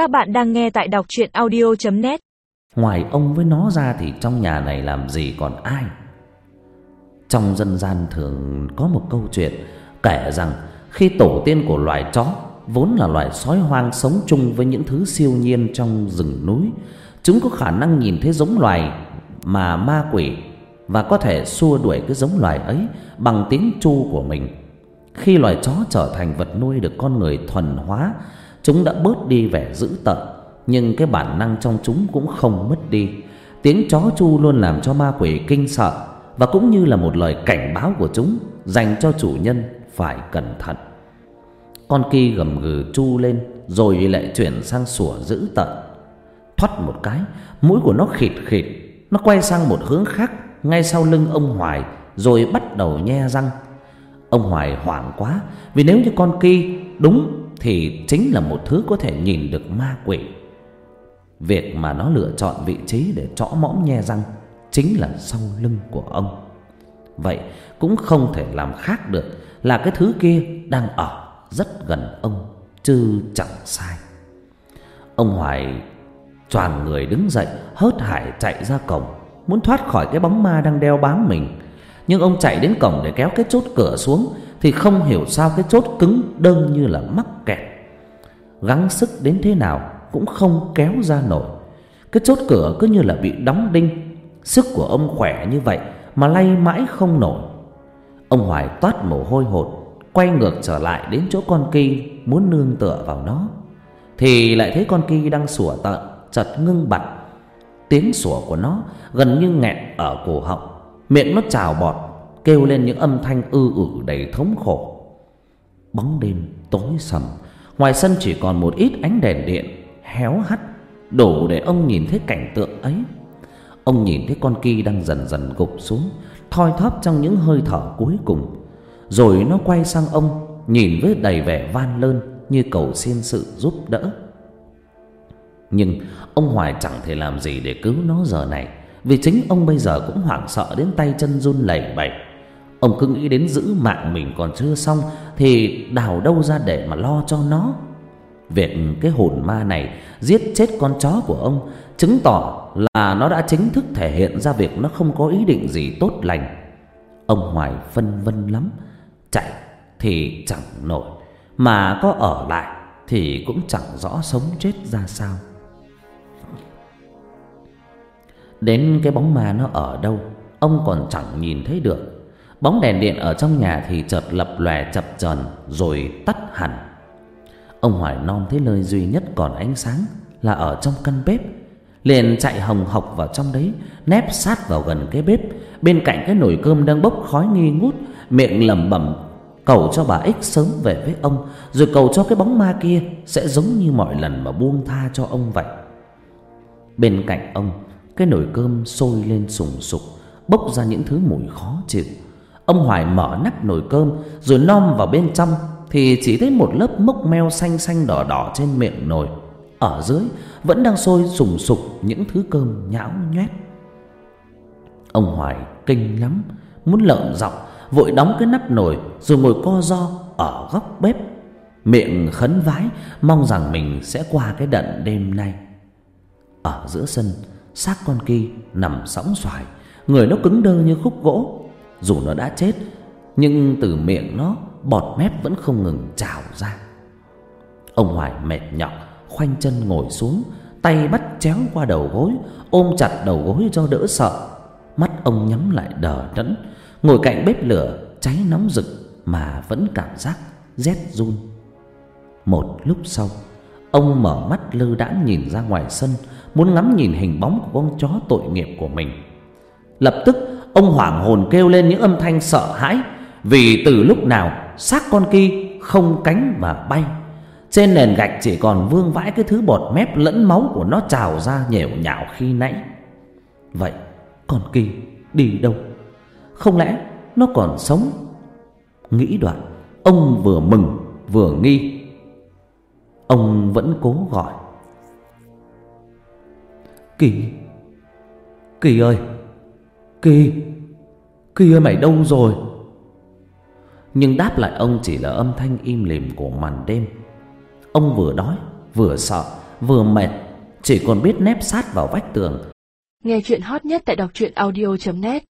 Các bạn đang nghe tại đọc truyện audio.net Ngoài ông với nó ra thì trong nhà này làm gì còn ai? Trong dân gian thường có một câu chuyện Kể rằng khi tổ tiên của loài chó, Vốn là loài sói hoang sống chung với những thứ siêu nhiên trong rừng núi, Chúng có khả năng nhìn thấy giống loài mà ma quỷ Và có thể xua đuổi cái giống loài ấy bằng tiếng chu của mình. Khi loài chó trở thành vật nuôi được con người thuần hóa Chúng đã bớt đi vẻ dữ tợn, Nhưng cái bản năng trong chúng cũng không mất đi. Tiếng chó chu luôn làm cho ma quỷ kinh sợ, Và cũng như là một lời cảnh báo của chúng, Dành cho chủ nhân phải cẩn thận. Con kỳ gầm gừ chu lên, Rồi lại chuyển sang sủa dữ tợn. Thoát một cái, Mũi của nó khịt khịt, Nó quay sang một hướng khác Ngay sau lưng ông Hoài, Rồi bắt đầu nhe răng. Ông Hoài hoảng quá, Vì nếu như con kỳ đúng thì chính là một thứ có thể nhìn được ma quỷ. Việc mà nó lựa chọn vị trí để chõ mõm nhe răng chính là sau lưng của ông. Vậy cũng không thể làm khác được là cái thứ kia đang ở rất gần ông, chứ chẳng sai. Ông Hoài choàng người đứng dậy, hớt hải chạy ra cổng, muốn thoát khỏi cái bóng ma đang đeo bám mình. Nhưng ông chạy đến cổng để kéo cái chốt cửa xuống thì không hiểu sao cái chốt cứng đơn như là mắc. Gắng sức đến thế nào cũng không kéo ra nổi. Cái chốt cửa cứ như là bị đóng đinh. Sức của ông khỏe như vậy mà lay mãi không nổi. Ông Hoài toát mồ hôi hột, quay ngược trở lại đến chỗ con kỳ muốn nương tựa vào nó. Thì lại thấy con kỳ đang sủa tợn, chợt ngưng bặt. Tiếng sủa của nó gần như nghẹn ở cổ họng, miệng nó trào bọt kêu lên những âm thanh ư ử đầy thống khổ. Bóng đêm tối sầm, ngoài sân chỉ còn một ít ánh đèn điện héo hắt đủ để ông nhìn thấy cảnh tượng ấy. Ông nhìn thấy con kỳ đang dần dần gục xuống, thoi thóp trong những hơi thở cuối cùng. Rồi nó quay sang ông, nhìn với đầy vẻ van lơn như cầu xin sự giúp đỡ. Nhưng ông Hoài chẳng thể làm gì để cứu nó giờ này, vì chính ông bây giờ cũng hoảng sợ đến tay chân run lẩy bẩy. Ông cứ nghĩ đến giữ mạng mình còn chưa xong thì đào đâu ra để mà lo cho nó. Việc cái hồn ma này giết chết con chó của ông Chứng tỏ là nó đã chính thức thể hiện ra việc nó không có ý định gì tốt lành. Ông Hoài phân vân lắm, Chạy thì chẳng nổi, Mà có ở lại thì cũng chẳng rõ sống chết ra sao. Đến cái bóng ma nó ở đâu, Ông còn chẳng nhìn thấy được. Bóng đèn điện ở trong nhà thì chợt lập lòe chập chờn rồi tắt hẳn. Ông Hoài non thấy nơi duy nhất còn ánh sáng là ở trong căn bếp, liền chạy hồng hộc vào trong đấy, nép sát vào gần cái bếp, bên cạnh cái nồi cơm đang bốc khói nghi ngút, miệng lẩm bẩm cầu cho bà ích sớm về với ông, rồi cầu cho cái bóng ma kia sẽ giống như mọi lần mà buông tha cho ông vậy. Bên cạnh ông, cái nồi cơm sôi lên sùng sục, bốc ra những thứ mùi khó chịu. Ông Hoài mở nắp nồi cơm rồi nom vào bên trong thì chỉ thấy một lớp mốc meo xanh xanh đỏ đỏ trên miệng nồi. Ở dưới vẫn đang sôi sùng sục những thứ cơm nhão nhoét. Ông Hoài kinh lắm, muốn lợm giọng, vội đóng cái nắp nồi rồi ngồi co ro ở góc bếp, miệng khấn vái mong rằng mình sẽ qua cái đận đêm nay. Ở giữa sân, xác con kỳ nằm sõng xoài, người nó cứng đơ như khúc gỗ, dù nó đã chết, Nhưng từ miệng nó, Bọt mép vẫn không ngừng trào ra. Ông Hoài mệt nhọc, Khoanh chân ngồi xuống, Tay bắt chéo qua đầu gối, Ôm chặt đầu gối cho đỡ sợ. Mắt ông nhắm lại đờ đẫn, Ngồi cạnh bếp lửa, cháy nóng rực Mà vẫn cảm giác rét run. Một lúc sau, Ông mở mắt lơ đãng nhìn ra ngoài sân, Muốn ngắm nhìn hình bóng của con chó tội nghiệp của mình. Lập tức Ông hoảng hồn kêu lên những âm thanh sợ hãi, Vì từ lúc nào xác con kỳ không cánh mà bay. Trên nền gạch chỉ còn vương vãi cái thứ bọt mép lẫn máu của nó trào ra nhểu nhạo khi nãy. Vậy con kỳ đi đâu? Không lẽ nó còn sống? Nghĩ đoạn, Ông vừa mừng vừa nghi. Ông vẫn cố gọi. Kỳ Kỳ ơi! Kỳ Kỳ ơi, mày đâu rồi? Nhưng đáp lại ông chỉ là âm thanh im lìm của màn đêm. Ông vừa đói, vừa sợ, vừa mệt, chỉ còn biết nép sát vào vách tường. Nghe chuyện hot nhất tại đọc truyện audio.net